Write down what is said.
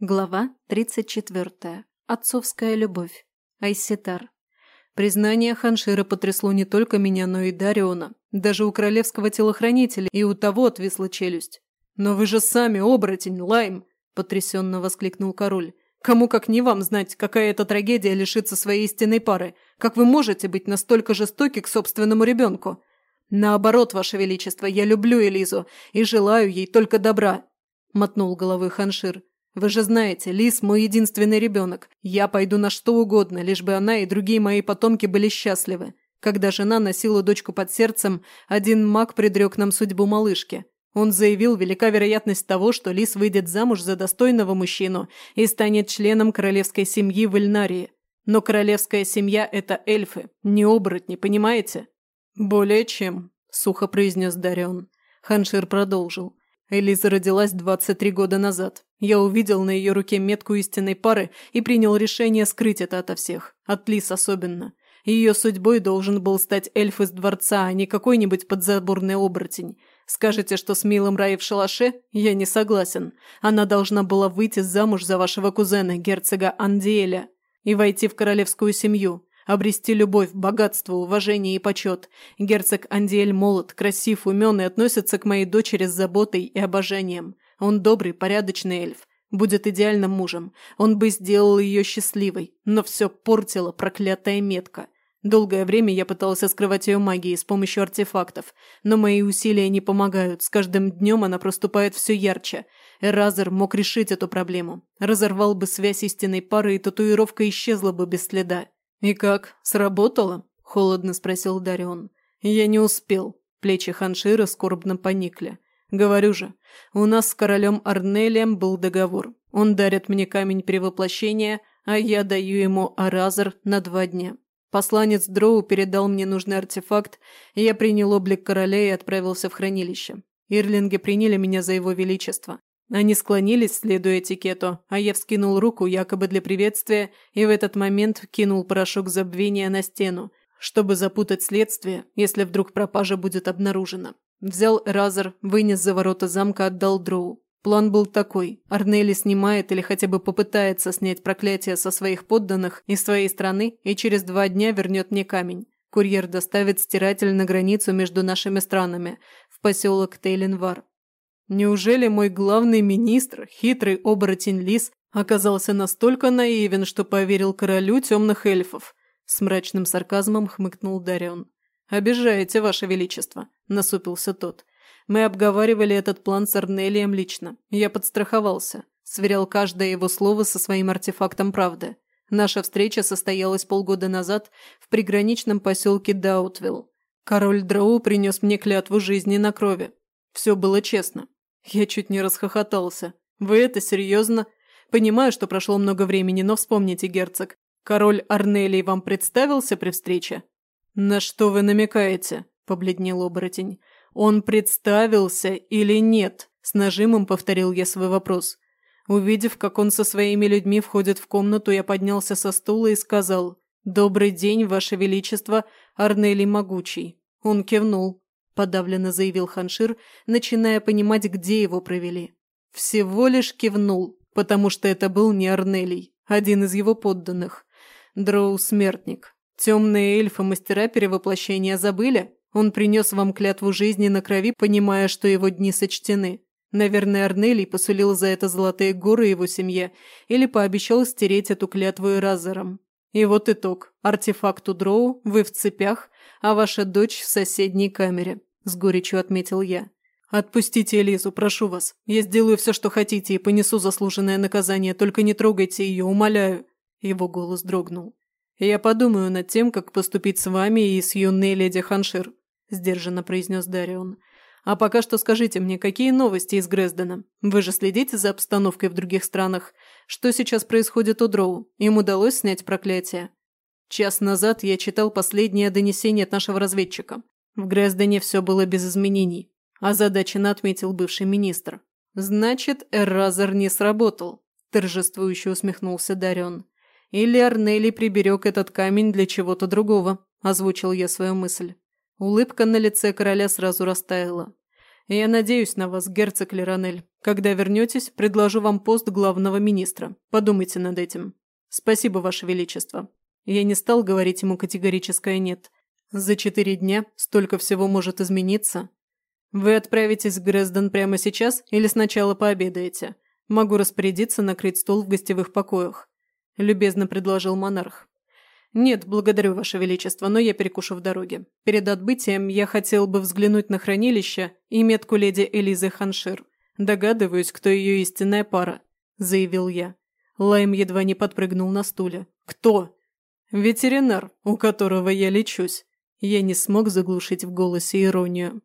Глава 34. Отцовская любовь. Айситар. Признание Ханшира потрясло не только меня, но и Дариона. Даже у королевского телохранителя и у того отвисла челюсть. «Но вы же сами оборотень, Лайм!» – потрясенно воскликнул король. «Кому как не вам знать, какая это трагедия лишиться своей истинной пары? Как вы можете быть настолько жестоки к собственному ребенку?» «Наоборот, Ваше Величество, я люблю Элизу и желаю ей только добра», – мотнул головой Ханшир. Вы же знаете, Лис – мой единственный ребенок. Я пойду на что угодно, лишь бы она и другие мои потомки были счастливы. Когда жена носила дочку под сердцем, один маг предрек нам судьбу малышки. Он заявил, велика вероятность того, что Лис выйдет замуж за достойного мужчину и станет членом королевской семьи в Эльнарии. Но королевская семья – это эльфы, не оборотни, понимаете? «Более чем», – сухо произнес Дарион. Ханшир продолжил. Элиза родилась 23 года назад. Я увидел на ее руке метку истинной пары и принял решение скрыть это ото всех. От Лис особенно. Ее судьбой должен был стать эльф из дворца, а не какой-нибудь подзаборный оборотень. Скажете, что с милым Раей в шалаше? Я не согласен. Она должна была выйти замуж за вашего кузена, герцога Андиэля, и войти в королевскую семью обрести любовь, богатство, уважение и почет. Герцог Андиэль молод, красив, умен и относится к моей дочери с заботой и обожанием. Он добрый, порядочный эльф. Будет идеальным мужем. Он бы сделал ее счастливой. Но все портила проклятая метка. Долгое время я пытался скрывать ее магией с помощью артефактов, но мои усилия не помогают. С каждым днем она проступает все ярче. Эразер мог решить эту проблему. Разорвал бы связь истинной пары, и татуировка исчезла бы без следа. «И как, сработало?» – холодно спросил Дарион. «Я не успел». Плечи Ханшира скорбно поникли. «Говорю же, у нас с королем Арнелием был договор. Он дарит мне камень перевоплощения, а я даю ему Аразер на два дня. Посланец Дроу передал мне нужный артефакт, я принял облик короля и отправился в хранилище. Ирлинги приняли меня за его величество. Они склонились, следуя этикету, а я вскинул руку якобы для приветствия и в этот момент кинул порошок забвения на стену, чтобы запутать следствие, если вдруг пропажа будет обнаружена. Взял Разер, вынес за ворота замка, отдал Дроу. План был такой. Арнели снимает или хотя бы попытается снять проклятие со своих подданных из своей страны и через два дня вернет мне камень. Курьер доставит стиратель на границу между нашими странами, в поселок Тейлинвар. Неужели мой главный министр, хитрый оборотень Лис, оказался настолько наивен, что поверил королю темных эльфов? С мрачным сарказмом хмыкнул Дарион. «Обижаете, Ваше Величество», – насупился тот. «Мы обговаривали этот план с Арнелием лично. Я подстраховался. Сверял каждое его слово со своим артефактом правды. Наша встреча состоялась полгода назад в приграничном поселке Даутвилл. Король Драу принес мне клятву жизни на крови. Все было честно. Я чуть не расхохотался. «Вы это серьезно? Понимаю, что прошло много времени, но вспомните, герцог. Король Арнелий вам представился при встрече?» «На что вы намекаете?» – побледнел оборотень. «Он представился или нет?» – с нажимом повторил я свой вопрос. Увидев, как он со своими людьми входит в комнату, я поднялся со стула и сказал «Добрый день, Ваше Величество, Арнелий Могучий». Он кивнул подавленно заявил Ханшир, начиная понимать, где его провели. Всего лишь кивнул, потому что это был не Арнелий, один из его подданных. Дроу – смертник. Темные эльфы-мастера перевоплощения забыли? Он принес вам клятву жизни на крови, понимая, что его дни сочтены. Наверное, Арнелий посулил за это золотые горы его семье или пообещал стереть эту клятву и разором. И вот итог. Артефакт у Дроу, вы в цепях, а ваша дочь в соседней камере с горечью отметил я. «Отпустите Элизу, прошу вас. Я сделаю все, что хотите, и понесу заслуженное наказание, только не трогайте ее, умоляю». Его голос дрогнул. «Я подумаю над тем, как поступить с вами и с юной леди Ханшир», – сдержанно произнес Дарион. «А пока что скажите мне, какие новости из Грездена? Вы же следите за обстановкой в других странах. Что сейчас происходит у Дроу? Им удалось снять проклятие?» Час назад я читал последнее донесение от нашего разведчика. В Грездене все было без изменений, озадаченно отметил бывший министр. «Значит, Эрразер не сработал», – торжествующе усмехнулся Дарен. «Или Арнели приберег этот камень для чего-то другого», – озвучил я свою мысль. Улыбка на лице короля сразу растаяла. Я надеюсь на вас, герцог Леронель. Когда вернетесь, предложу вам пост главного министра. Подумайте над этим. Спасибо, Ваше Величество. Я не стал говорить ему категорическое «нет». За четыре дня столько всего может измениться. Вы отправитесь в Грезден прямо сейчас или сначала пообедаете? Могу распорядиться накрыть стол в гостевых покоях. Любезно предложил монарх. «Нет, благодарю, Ваше Величество, но я перекушу в дороге. Перед отбытием я хотел бы взглянуть на хранилище и метку леди Элизы Ханшир. Догадываюсь, кто ее истинная пара», – заявил я. Лайм едва не подпрыгнул на стуле. «Кто?» «Ветеринар, у которого я лечусь». Я не смог заглушить в голосе иронию.